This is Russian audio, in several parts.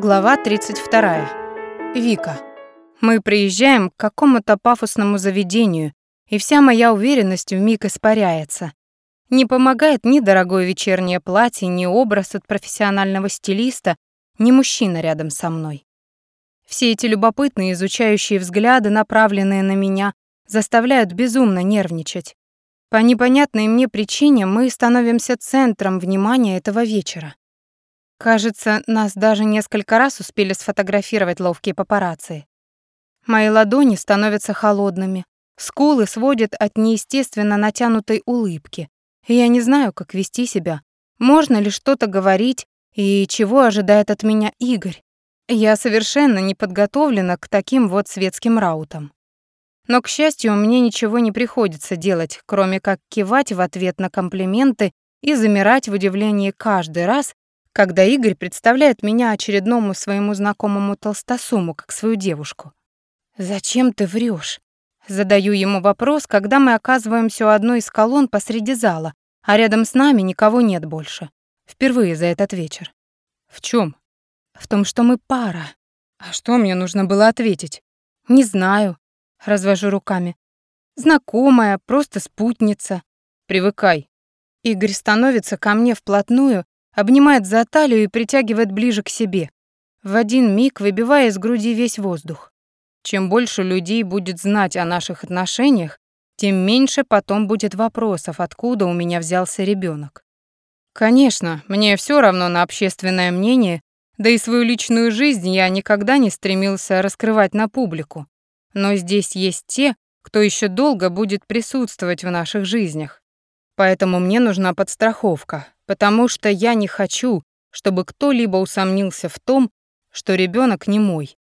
Глава 32. Вика. Мы приезжаем к какому-то пафосному заведению, и вся моя уверенность вмиг испаряется. Не помогает ни дорогое вечернее платье, ни образ от профессионального стилиста, ни мужчина рядом со мной. Все эти любопытные изучающие взгляды, направленные на меня, заставляют безумно нервничать. По непонятной мне причине мы становимся центром внимания этого вечера. Кажется, нас даже несколько раз успели сфотографировать ловкие папарацци. Мои ладони становятся холодными, скулы сводят от неестественно натянутой улыбки. И я не знаю, как вести себя, можно ли что-то говорить и чего ожидает от меня Игорь. Я совершенно не подготовлена к таким вот светским раутам. Но, к счастью, мне ничего не приходится делать, кроме как кивать в ответ на комплименты и замирать в удивлении каждый раз, когда Игорь представляет меня очередному своему знакомому толстосуму как свою девушку. «Зачем ты врешь? Задаю ему вопрос, когда мы оказываемся у одной из колонн посреди зала, а рядом с нами никого нет больше. Впервые за этот вечер. В чем? В том, что мы пара. А что мне нужно было ответить? Не знаю. Развожу руками. Знакомая, просто спутница. Привыкай. Игорь становится ко мне вплотную обнимает за талию и притягивает ближе к себе, в один миг выбивая из груди весь воздух. Чем больше людей будет знать о наших отношениях, тем меньше потом будет вопросов, откуда у меня взялся ребенок. Конечно, мне все равно на общественное мнение, да и свою личную жизнь я никогда не стремился раскрывать на публику. Но здесь есть те, кто еще долго будет присутствовать в наших жизнях. Поэтому мне нужна подстраховка, потому что я не хочу, чтобы кто-либо усомнился в том, что ребенок не мой.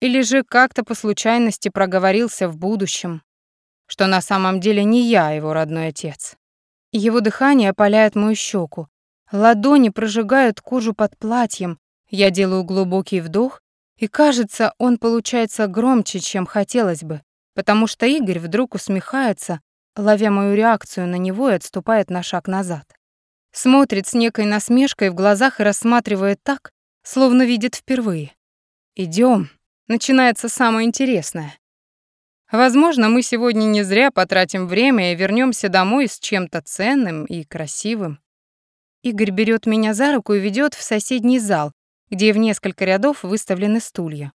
Или же как-то по случайности проговорился в будущем, что на самом деле не я его родной отец. Его дыхание опаляет мою щеку, ладони прожигают кожу под платьем, я делаю глубокий вдох, и кажется, он получается громче, чем хотелось бы, потому что Игорь вдруг усмехается, ловя мою реакцию на него и отступает на шаг назад. Смотрит с некой насмешкой в глазах и рассматривает так, словно видит впервые. Идем, начинается самое интересное. Возможно, мы сегодня не зря потратим время и вернемся домой с чем-то ценным и красивым. Игорь берет меня за руку и ведет в соседний зал, где в несколько рядов выставлены стулья.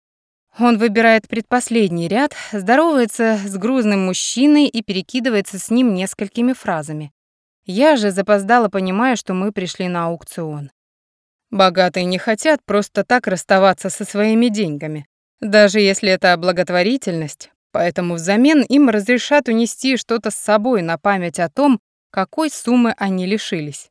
Он выбирает предпоследний ряд, здоровается с грузным мужчиной и перекидывается с ним несколькими фразами. Я же запоздала, понимая, что мы пришли на аукцион. Богатые не хотят просто так расставаться со своими деньгами, даже если это благотворительность, поэтому взамен им разрешат унести что-то с собой на память о том, какой суммы они лишились.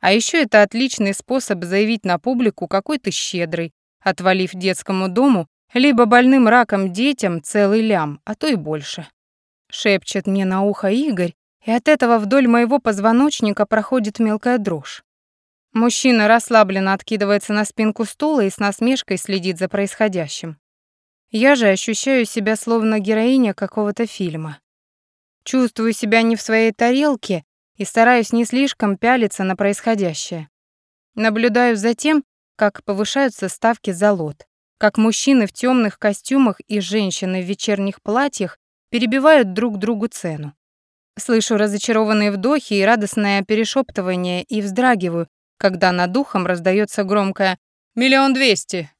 А еще это отличный способ заявить на публику, какой ты щедрый, отвалив детскому дому либо больным раком детям целый лям, а то и больше. Шепчет мне на ухо Игорь, и от этого вдоль моего позвоночника проходит мелкая дрожь. Мужчина расслабленно откидывается на спинку стула и с насмешкой следит за происходящим. Я же ощущаю себя словно героиня какого-то фильма. Чувствую себя не в своей тарелке и стараюсь не слишком пялиться на происходящее. Наблюдаю за тем, как повышаются ставки за лот, как мужчины в темных костюмах и женщины в вечерних платьях перебивают друг другу цену. Слышу разочарованные вдохи и радостное перешептывание и вздрагиваю, когда над духом раздается громкое «Миллион двести».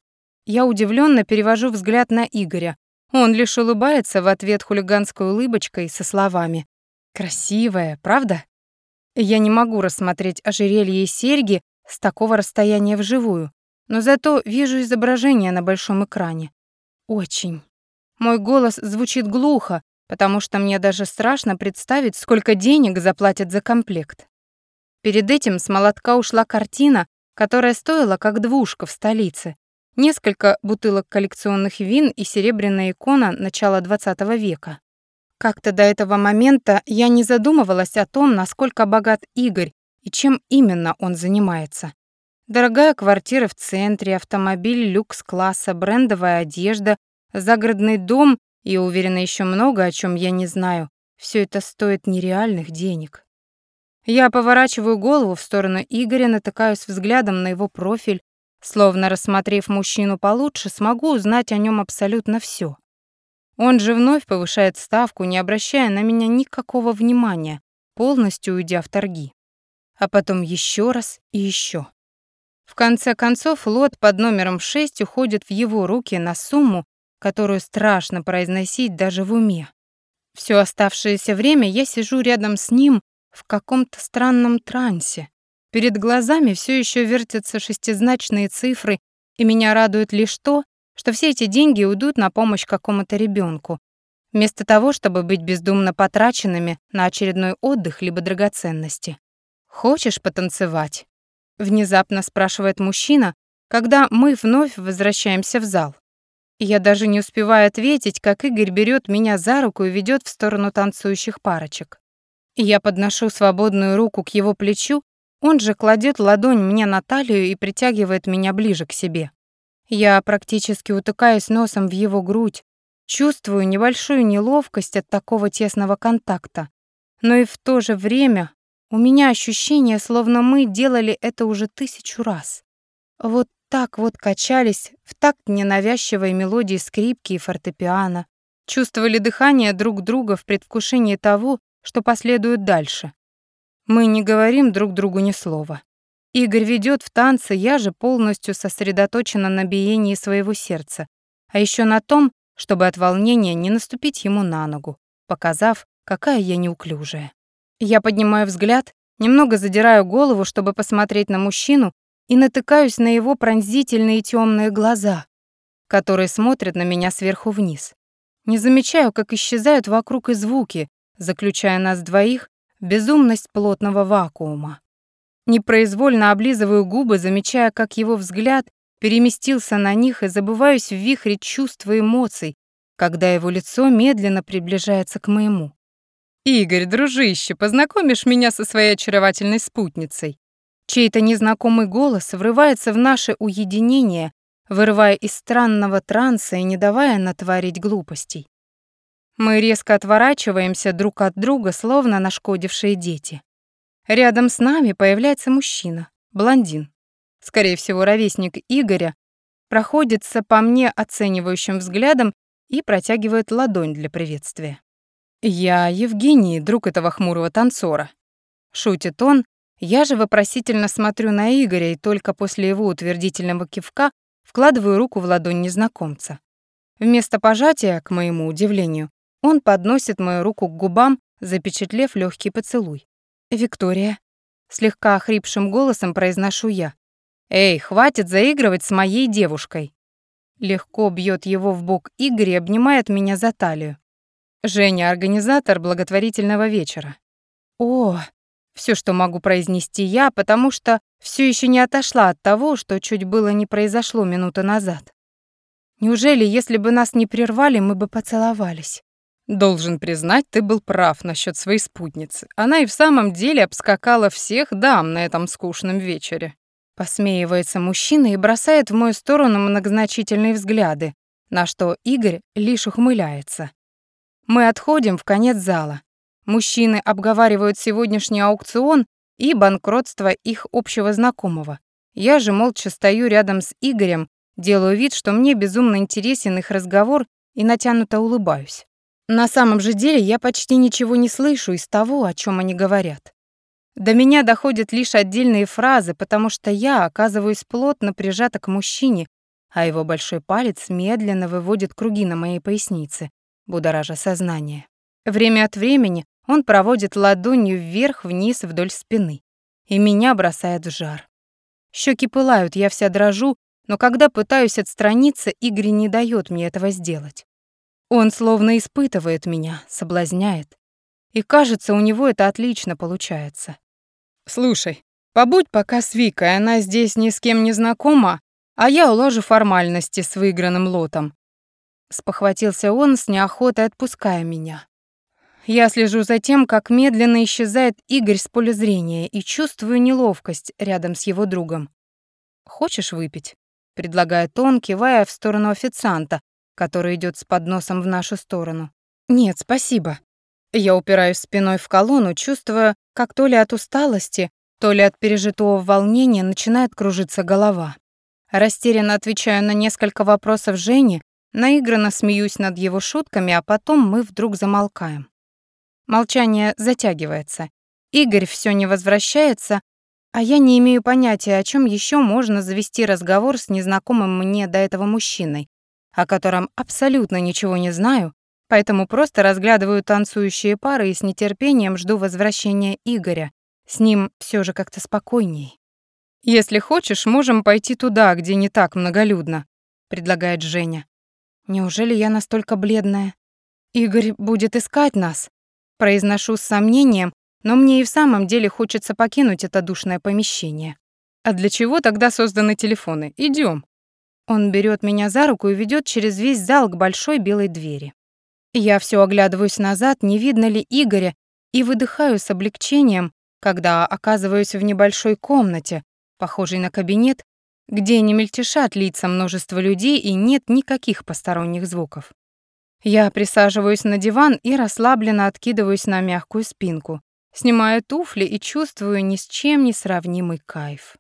Я удивленно перевожу взгляд на Игоря. Он лишь улыбается в ответ хулиганской улыбочкой со словами «Красивая, правда?» Я не могу рассмотреть ожерелье и серьги с такого расстояния вживую, но зато вижу изображение на большом экране. Очень. Мой голос звучит глухо, потому что мне даже страшно представить, сколько денег заплатят за комплект. Перед этим с молотка ушла картина, которая стоила как двушка в столице. Несколько бутылок коллекционных вин и серебряная икона начала XX века. Как-то до этого момента я не задумывалась о том, насколько богат Игорь и чем именно он занимается. Дорогая квартира в центре, автомобиль люкс-класса, брендовая одежда, загородный дом и, уверена, еще много, о чем я не знаю. Все это стоит нереальных денег. Я поворачиваю голову в сторону Игоря, натыкаюсь взглядом на его профиль, Словно рассмотрев мужчину получше, смогу узнать о нем абсолютно все. Он же вновь повышает ставку, не обращая на меня никакого внимания, полностью уйдя в торги. А потом еще раз и еще. В конце концов, лот под номером 6 уходит в его руки на сумму, которую страшно произносить даже в уме. Все оставшееся время я сижу рядом с ним в каком-то странном трансе. Перед глазами все еще вертятся шестизначные цифры, и меня радует лишь то, что все эти деньги уйдут на помощь какому-то ребенку, вместо того, чтобы быть бездумно потраченными на очередной отдых либо драгоценности. «Хочешь потанцевать?» — внезапно спрашивает мужчина, когда мы вновь возвращаемся в зал. Я даже не успеваю ответить, как Игорь берет меня за руку и ведет в сторону танцующих парочек. Я подношу свободную руку к его плечу, он же кладет ладонь мне на талию и притягивает меня ближе к себе. Я практически утыкаюсь носом в его грудь, чувствую небольшую неловкость от такого тесного контакта, но и в то же время у меня ощущение, словно мы делали это уже тысячу раз. Вот так вот качались в такт ненавязчивой мелодии скрипки и фортепиано, чувствовали дыхание друг друга в предвкушении того, что последует дальше. Мы не говорим друг другу ни слова. Игорь ведет в танце, я же полностью сосредоточена на биении своего сердца, а еще на том, чтобы от волнения не наступить ему на ногу, показав, какая я неуклюжая. Я поднимаю взгляд, немного задираю голову, чтобы посмотреть на мужчину, и натыкаюсь на его пронзительные темные глаза, которые смотрят на меня сверху вниз. Не замечаю, как исчезают вокруг и звуки, заключая нас двоих в безумность плотного вакуума. Непроизвольно облизываю губы, замечая, как его взгляд переместился на них и забываюсь в вихре чувств и эмоций, когда его лицо медленно приближается к моему. «Игорь, дружище, познакомишь меня со своей очаровательной спутницей?» Чей-то незнакомый голос врывается в наше уединение, вырывая из странного транса и не давая натворить глупостей. Мы резко отворачиваемся друг от друга, словно нашкодившие дети. Рядом с нами появляется мужчина, блондин. Скорее всего, ровесник Игоря, проходится по мне оценивающим взглядом и протягивает ладонь для приветствия. «Я Евгений, друг этого хмурого танцора», — шутит он, я же вопросительно смотрю на Игоря и только после его утвердительного кивка вкладываю руку в ладонь незнакомца. Вместо пожатия, к моему удивлению, он подносит мою руку к губам, запечатлев легкий поцелуй. «Виктория», — слегка охрипшим голосом произношу я. «Эй, хватит заигрывать с моей девушкой!» Легко бьет его в бок Игорь и обнимает меня за талию. Женя — организатор благотворительного вечера. «О, все, что могу произнести я, потому что все еще не отошла от того, что чуть было не произошло минуту назад. Неужели, если бы нас не прервали, мы бы поцеловались? Должен признать, ты был прав насчет своей спутницы. Она и в самом деле обскакала всех дам на этом скучном вечере. Посмеивается мужчина и бросает в мою сторону многозначительные взгляды, на что Игорь лишь ухмыляется. Мы отходим в конец зала. Мужчины обговаривают сегодняшний аукцион и банкротство их общего знакомого. Я же молча стою рядом с Игорем, делаю вид, что мне безумно интересен их разговор и натянуто улыбаюсь. На самом же деле я почти ничего не слышу из того, о чем они говорят. До меня доходят лишь отдельные фразы, потому что я оказываюсь плотно прижата к мужчине, а его большой палец медленно выводит круги на моей пояснице, будоража сознание. Время от времени он проводит ладонью вверх-вниз вдоль спины, и меня бросает в жар. Щеки пылают, я вся дрожу, но когда пытаюсь отстраниться, Игорь не дает мне этого сделать. Он словно испытывает меня, соблазняет. И кажется, у него это отлично получается. «Слушай, побудь пока с Викой, она здесь ни с кем не знакома, а я уложу формальности с выигранным лотом». Спохватился он с неохотой, отпуская меня. Я слежу за тем, как медленно исчезает Игорь с поля зрения и чувствую неловкость рядом с его другом. «Хочешь выпить?» — предлагает он, кивая в сторону официанта, который идет с подносом в нашу сторону. «Нет, спасибо». Я упираюсь спиной в колонну, чувствуя, как то ли от усталости, то ли от пережитого волнения начинает кружиться голова. Растерянно отвечаю на несколько вопросов Жени, наигранно смеюсь над его шутками, а потом мы вдруг замолкаем. Молчание затягивается. Игорь все не возвращается, а я не имею понятия, о чем еще можно завести разговор с незнакомым мне до этого мужчиной, о котором абсолютно ничего не знаю, поэтому просто разглядываю танцующие пары и с нетерпением жду возвращения Игоря. С ним все же как-то спокойней. «Если хочешь, можем пойти туда, где не так многолюдно», — предлагает Женя. «Неужели я настолько бледная? Игорь будет искать нас?» Произношу с сомнением, но мне и в самом деле хочется покинуть это душное помещение. А для чего тогда созданы телефоны? Идем. Он берет меня за руку и ведет через весь зал к большой белой двери. Я все оглядываюсь назад, не видно ли Игоря, и выдыхаю с облегчением, когда оказываюсь в небольшой комнате, похожей на кабинет, где не мельтешат лица множества людей и нет никаких посторонних звуков. Я присаживаюсь на диван и расслабленно откидываюсь на мягкую спинку, снимаю туфли и чувствую ни с чем не сравнимый кайф.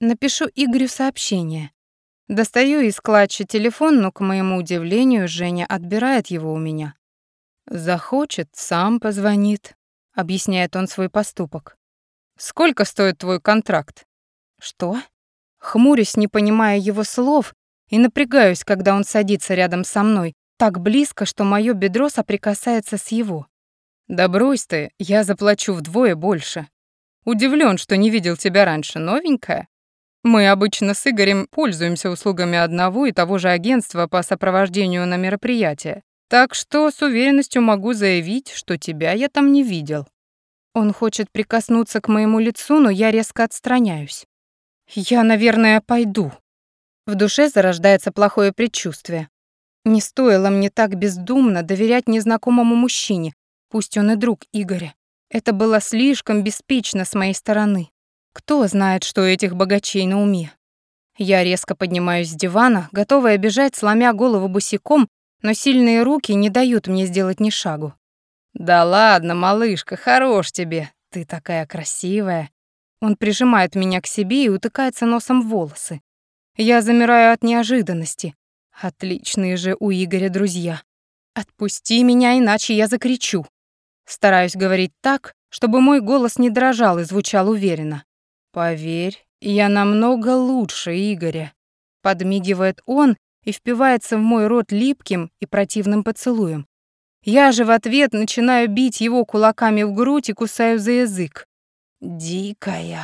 Напишу Игорю сообщение. Достаю из клатча телефон, но, к моему удивлению, Женя отбирает его у меня. «Захочет, сам позвонит», — объясняет он свой поступок. «Сколько стоит твой контракт?» «Что?» Хмурюсь, не понимая его слов, и напрягаюсь, когда он садится рядом со мной, так близко, что моё бедро соприкасается с его. «Да брось ты, я заплачу вдвое больше. Удивлен, что не видел тебя раньше, новенькая. Мы обычно с Игорем пользуемся услугами одного и того же агентства по сопровождению на мероприятие, так что с уверенностью могу заявить, что тебя я там не видел». Он хочет прикоснуться к моему лицу, но я резко отстраняюсь. «Я, наверное, пойду». В душе зарождается плохое предчувствие. Не стоило мне так бездумно доверять незнакомому мужчине, пусть он и друг Игоря. Это было слишком беспечно с моей стороны. Кто знает, что у этих богачей на уме? Я резко поднимаюсь с дивана, готовая бежать, сломя голову босиком, но сильные руки не дают мне сделать ни шагу. «Да ладно, малышка, хорош тебе. Ты такая красивая». Он прижимает меня к себе и утыкается носом в волосы. Я замираю от неожиданности. Отличные же у Игоря друзья. «Отпусти меня, иначе я закричу». Стараюсь говорить так, чтобы мой голос не дрожал и звучал уверенно. «Поверь, я намного лучше Игоря», — подмигивает он и впивается в мой рот липким и противным поцелуем. Я же в ответ начинаю бить его кулаками в грудь и кусаю за язык. «Дикая».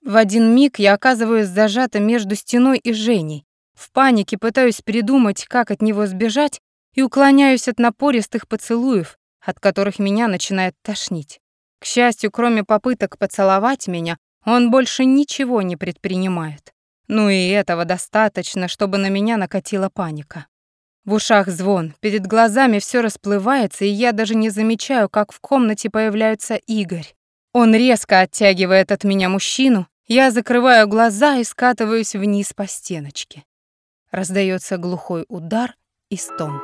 В один миг я оказываюсь зажата между стеной и Женей. В панике пытаюсь придумать, как от него сбежать, и уклоняюсь от напористых поцелуев, от которых меня начинает тошнить. К счастью, кроме попыток поцеловать меня, он больше ничего не предпринимает. Ну и этого достаточно, чтобы на меня накатила паника. В ушах звон, перед глазами все расплывается, и я даже не замечаю, как в комнате появляется Игорь. Он резко оттягивает от меня мужчину, я закрываю глаза и скатываюсь вниз по стеночке. Раздается глухой удар и стон.